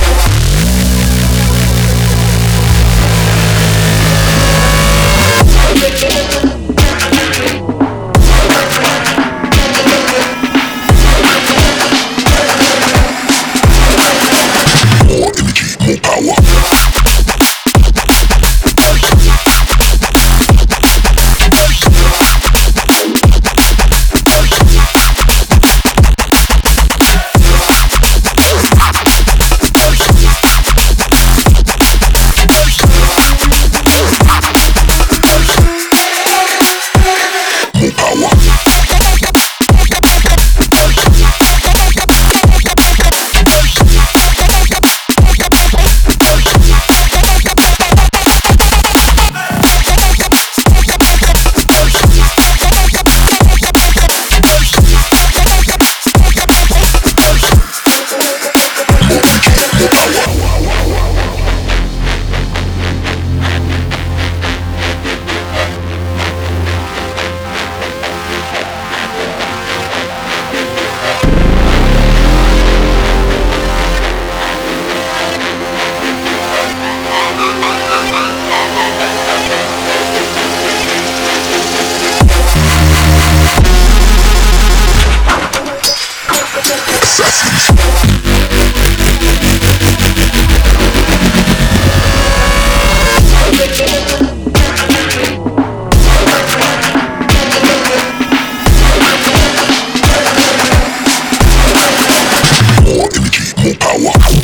Yeah. more power.